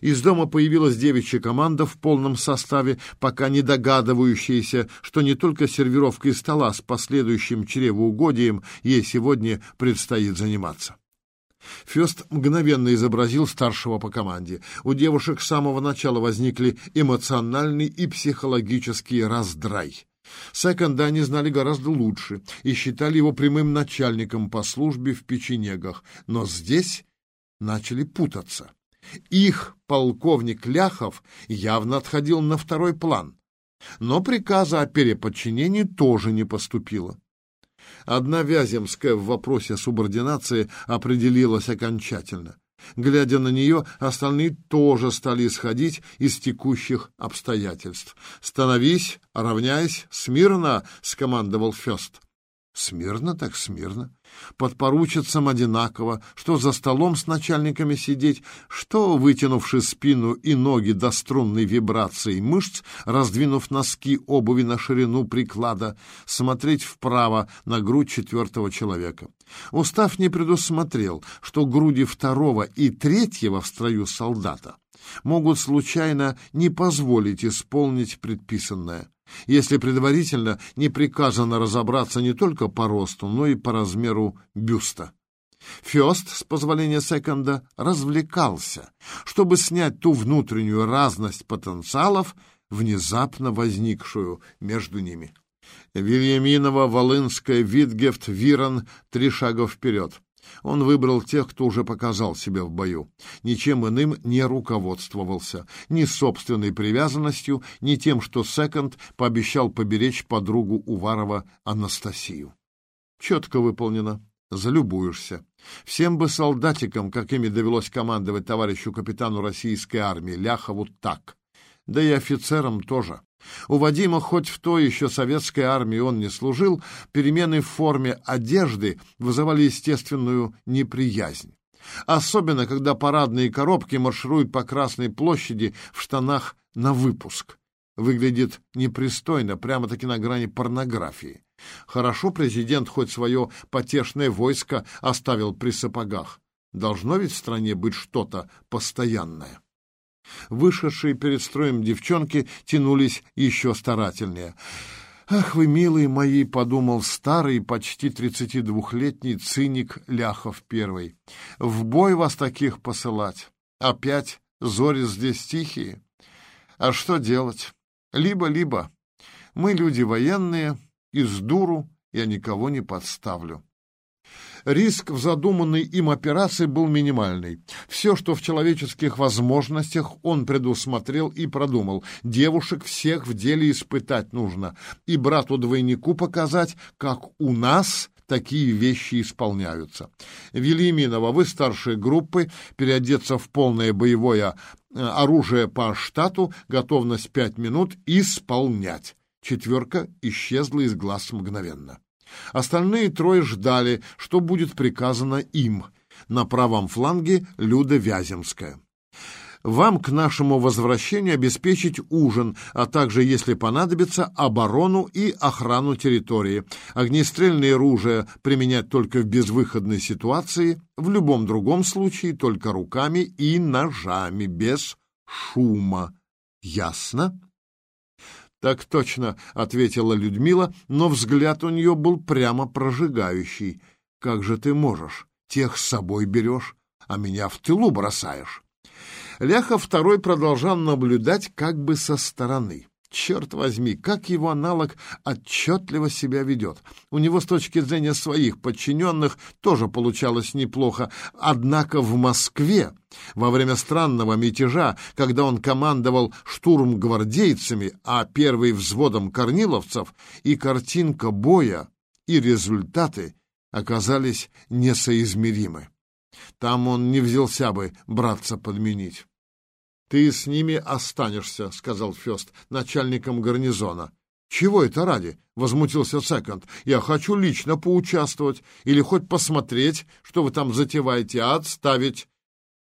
Из дома появилась девичья команда в полном составе, пока не догадывающаяся, что не только сервировкой стола с последующим чревоугодием ей сегодня предстоит заниматься. Фест мгновенно изобразил старшего по команде. У девушек с самого начала возникли эмоциональный и психологический раздрай. Секонда они знали гораздо лучше и считали его прямым начальником по службе в печенегах, но здесь начали путаться. Их полковник Ляхов явно отходил на второй план, но приказа о переподчинении тоже не поступило. Одна Вяземская в вопросе субординации определилась окончательно. Глядя на нее, остальные тоже стали исходить из текущих обстоятельств. «Становись, равняйсь, смирно!» — скомандовал Фест. Смирно так смирно. Подпоручицам одинаково, что за столом с начальниками сидеть, что, вытянувши спину и ноги до струнной вибрации мышц, раздвинув носки обуви на ширину приклада, смотреть вправо на грудь четвертого человека. Устав не предусмотрел, что груди второго и третьего в строю солдата могут случайно не позволить исполнить предписанное если предварительно не приказано разобраться не только по росту, но и по размеру бюста. Фёст, с позволения секонда, развлекался, чтобы снять ту внутреннюю разность потенциалов, внезапно возникшую между ними. Вильяминова, Волынская, Витгефт, Вирон — три шага вперед. Он выбрал тех, кто уже показал себя в бою. Ничем иным не руководствовался. Ни собственной привязанностью, ни тем, что Секонд пообещал поберечь подругу Уварова Анастасию. Четко выполнено. Залюбуешься. Всем бы солдатикам, какими довелось командовать товарищу капитану российской армии Ляхову, так. Да и офицерам тоже. У Вадима хоть в той еще советской армии он не служил, перемены в форме одежды вызывали естественную неприязнь. Особенно, когда парадные коробки маршируют по Красной площади в штанах на выпуск. Выглядит непристойно, прямо-таки на грани порнографии. Хорошо президент хоть свое потешное войско оставил при сапогах. Должно ведь в стране быть что-то постоянное. Вышедшие перед строем девчонки тянулись еще старательнее. «Ах вы, милые мои!» — подумал старый, почти тридцати двухлетний циник Ляхов первый. «В бой вас таких посылать! Опять зори здесь тихие! А что делать? Либо-либо. Мы люди военные, из дуру я никого не подставлю». Риск в задуманной им операции был минимальный. Все, что в человеческих возможностях, он предусмотрел и продумал. Девушек всех в деле испытать нужно. И брату-двойнику показать, как у нас такие вещи исполняются. Велиминова, вы старшие группы, переодеться в полное боевое э, оружие по штату, готовность пять минут, исполнять. Четверка исчезла из глаз мгновенно. Остальные трое ждали, что будет приказано им. На правом фланге Люда Вяземская. Вам к нашему возвращению обеспечить ужин, а также, если понадобится, оборону и охрану территории. Огнестрельные оружия применять только в безвыходной ситуации, в любом другом случае только руками и ножами, без шума. Ясно? «Так точно», — ответила Людмила, но взгляд у нее был прямо прожигающий. «Как же ты можешь? Тех с собой берешь, а меня в тылу бросаешь». Ляха второй продолжал наблюдать как бы со стороны. Черт возьми, как его аналог отчетливо себя ведет. У него с точки зрения своих подчиненных тоже получалось неплохо. Однако в Москве во время странного мятежа, когда он командовал штурм гвардейцами, а первый взводом корниловцев, и картинка боя, и результаты оказались несоизмеримы. Там он не взялся бы браться подменить. «Ты с ними останешься», — сказал Фест, начальником гарнизона. «Чего это ради?» — возмутился Секонд. «Я хочу лично поучаствовать или хоть посмотреть, что вы там затеваете, а отставить».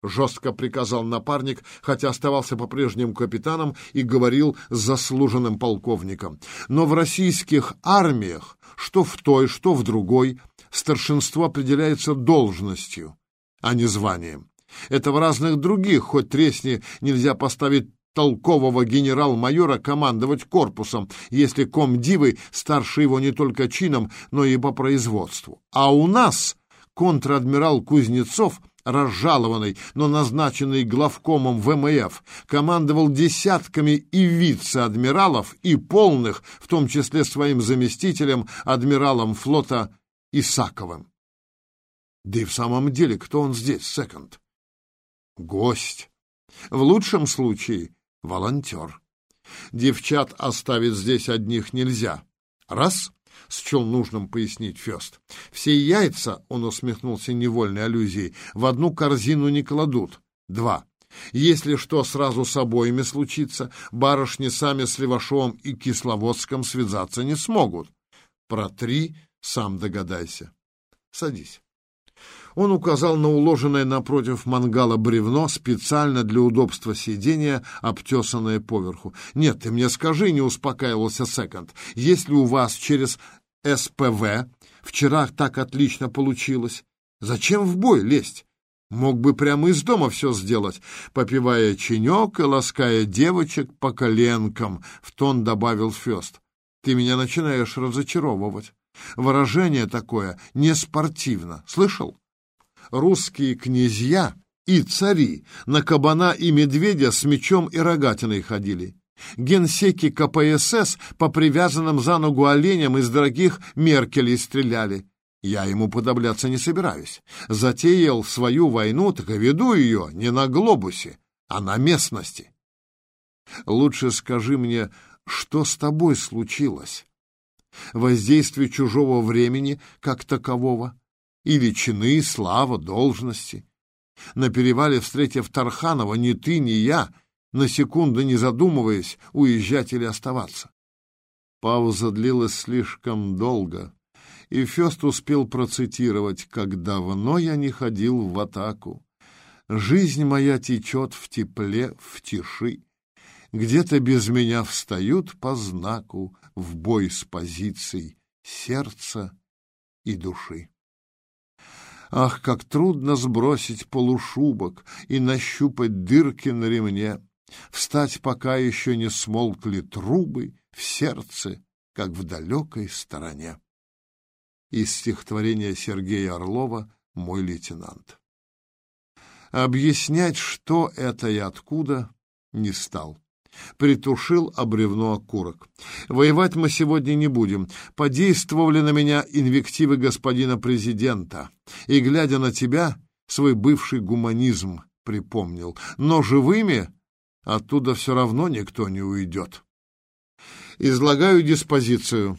Жестко приказал напарник, хотя оставался по-прежнему капитаном и говорил с заслуженным полковником. Но в российских армиях, что в той, что в другой, старшинство определяется должностью, а не званием. Это в разных других, хоть тресни, нельзя поставить толкового генерал-майора командовать корпусом, если комдивы старше его не только чином, но и по производству. А у нас контр-адмирал Кузнецов разжалованный, но назначенный главкомом ВМФ, командовал десятками и вице-адмиралов, и полных, в том числе своим заместителем, адмиралом флота Исаковым. Да и в самом деле, кто он здесь, секонд? Гость. В лучшем случае волонтер. Девчат оставить здесь одних нельзя. Раз — счел нужным пояснить Фест. «Все яйца, — он усмехнулся невольной аллюзией, — в одну корзину не кладут. Два. Если что сразу с обоими случится, барышни сами с Левашовым и Кисловодском связаться не смогут. Про три сам догадайся. Садись». Он указал на уложенное напротив мангала бревно, специально для удобства сидения, обтесанное поверху. «Нет, ты мне скажи», — не успокаивался Секонд, «если у вас через СПВ вчера так отлично получилось, зачем в бой лезть? Мог бы прямо из дома все сделать, попивая чаек и лаская девочек по коленкам», — в тон добавил Фест. «Ты меня начинаешь разочаровывать. Выражение такое не спортивно. Слышал?» русские князья и цари на кабана и медведя с мечом и рогатиной ходили. Генсеки КПСС по привязанным за ногу оленям из дорогих Меркелей стреляли. Я ему подобляться не собираюсь. Затеял свою войну, так и веду ее не на глобусе, а на местности. Лучше скажи мне, что с тобой случилось? Воздействие чужого времени как такового? или чины, слава, должности. На перевале, встретив Тарханова, ни ты, ни я, на секунду не задумываясь, уезжать или оставаться. Пауза длилась слишком долго, и Фест успел процитировать «Как давно я не ходил в атаку! Жизнь моя течет в тепле, в тиши. Где-то без меня встают по знаку в бой с позиций сердца и души. Ах, как трудно сбросить полушубок и нащупать дырки на ремне, встать, пока еще не смолкли трубы в сердце, как в далекой стороне. Из стихотворения Сергея Орлова «Мой лейтенант». Объяснять, что это и откуда, не стал притушил обревно окурок. «Воевать мы сегодня не будем. Подействовали на меня инвективы господина президента. И, глядя на тебя, свой бывший гуманизм припомнил. Но живыми оттуда все равно никто не уйдет. Излагаю диспозицию.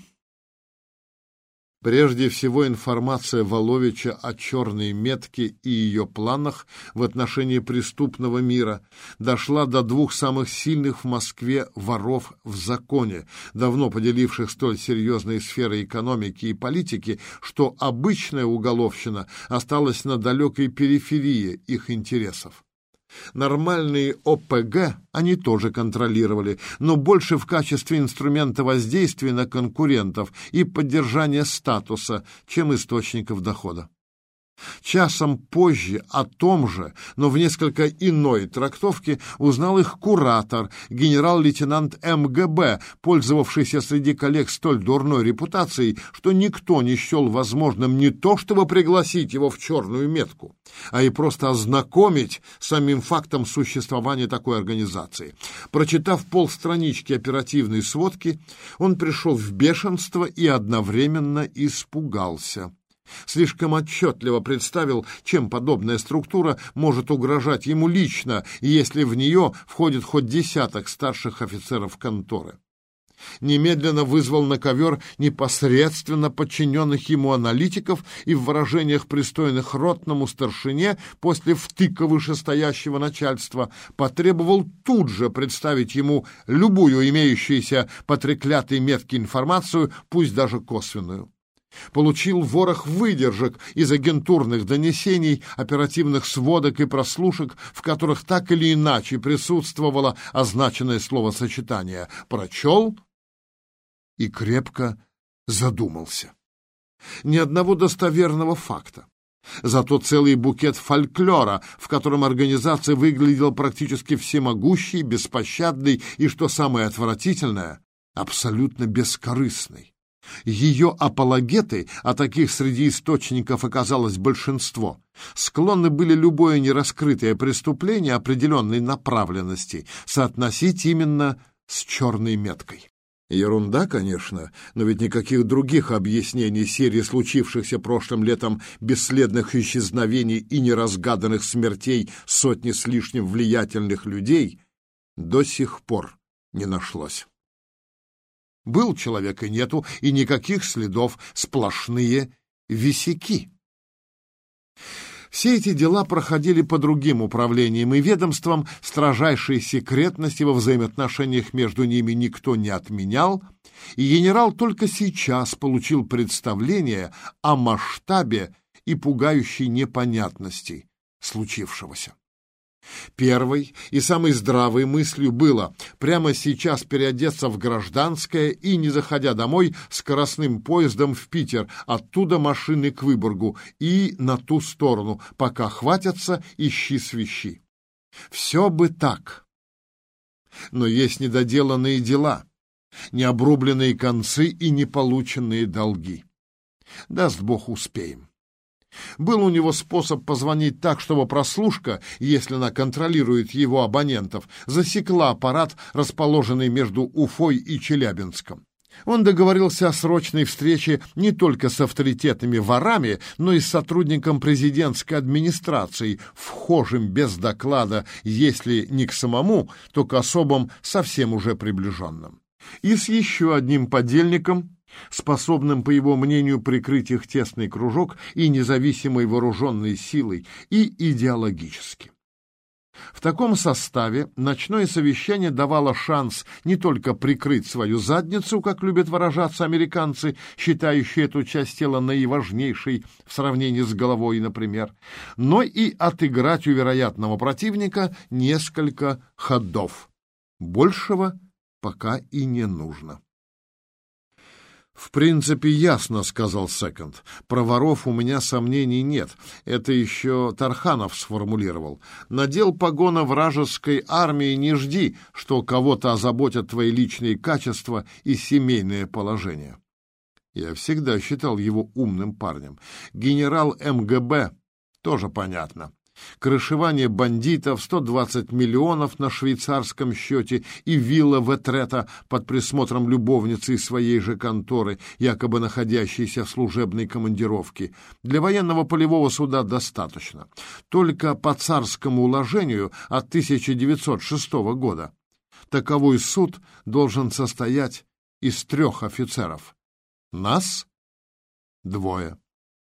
Прежде всего, информация Воловича о черной метке и ее планах в отношении преступного мира дошла до двух самых сильных в Москве воров в законе, давно поделивших столь серьезные сферы экономики и политики, что обычная уголовщина осталась на далекой периферии их интересов. Нормальные ОПГ они тоже контролировали, но больше в качестве инструмента воздействия на конкурентов и поддержания статуса, чем источников дохода. Часом позже о том же, но в несколько иной трактовке узнал их куратор, генерал-лейтенант МГБ, пользовавшийся среди коллег столь дурной репутацией, что никто не счел возможным не то чтобы пригласить его в черную метку, а и просто ознакомить самим фактом существования такой организации. Прочитав полстранички оперативной сводки, он пришел в бешенство и одновременно испугался. Слишком отчетливо представил, чем подобная структура может угрожать ему лично, если в нее входит хоть десяток старших офицеров конторы. Немедленно вызвал на ковер непосредственно подчиненных ему аналитиков и в выражениях пристойных ротному старшине после втыка вышестоящего начальства потребовал тут же представить ему любую имеющуюся по треклятой метке информацию, пусть даже косвенную получил ворох выдержек из агентурных донесений, оперативных сводок и прослушек, в которых так или иначе присутствовало означенное словосочетание. Прочел и крепко задумался. Ни одного достоверного факта, Зато целый букет фольклора, в котором организация выглядела практически всемогущей, беспощадной и, что самое отвратительное, абсолютно бескорыстной. Ее апологеты, а таких среди источников оказалось большинство, склонны были любое нераскрытое преступление определенной направленности соотносить именно с черной меткой. Ерунда, конечно, но ведь никаких других объяснений серии случившихся прошлым летом бесследных исчезновений и неразгаданных смертей сотни с лишним влиятельных людей до сих пор не нашлось. Был человек и нету, и никаких следов, сплошные висяки. Все эти дела проходили по другим управлениям и ведомствам, строжайшей секретности во взаимоотношениях между ними никто не отменял, и генерал только сейчас получил представление о масштабе и пугающей непонятности случившегося. Первой и самой здравой мыслью было прямо сейчас переодеться в гражданское и, не заходя домой, скоростным поездом в Питер, оттуда машины к Выборгу и на ту сторону, пока хватятся, ищи свищи. Все бы так. Но есть недоделанные дела, необрубленные концы и неполученные долги. Даст Бог, успеем. Был у него способ позвонить так, чтобы прослушка, если она контролирует его абонентов, засекла аппарат, расположенный между Уфой и Челябинском. Он договорился о срочной встрече не только с авторитетными ворами, но и с сотрудником президентской администрации, вхожим без доклада, если не к самому, то к особым совсем уже приближенным. И с еще одним подельником, способным, по его мнению, прикрыть их тесный кружок и независимой вооруженной силой, и идеологически. В таком составе ночное совещание давало шанс не только прикрыть свою задницу, как любят выражаться американцы, считающие эту часть тела наиважнейшей в сравнении с головой, например, но и отыграть у вероятного противника несколько ходов. Большего пока и не нужно. «В принципе, ясно», — сказал Секонд. «Про воров у меня сомнений нет. Это еще Тарханов сформулировал. Надел погона вражеской армии не жди, что кого-то озаботят твои личные качества и семейное положение». Я всегда считал его умным парнем. Генерал МГБ тоже понятно крышевание бандитов, 120 миллионов на швейцарском счете и вилла Ветрета под присмотром любовницы из своей же конторы, якобы находящейся в служебной командировке. Для военного полевого суда достаточно. Только по царскому уложению от 1906 года. Таковой суд должен состоять из трех офицеров. Нас двое.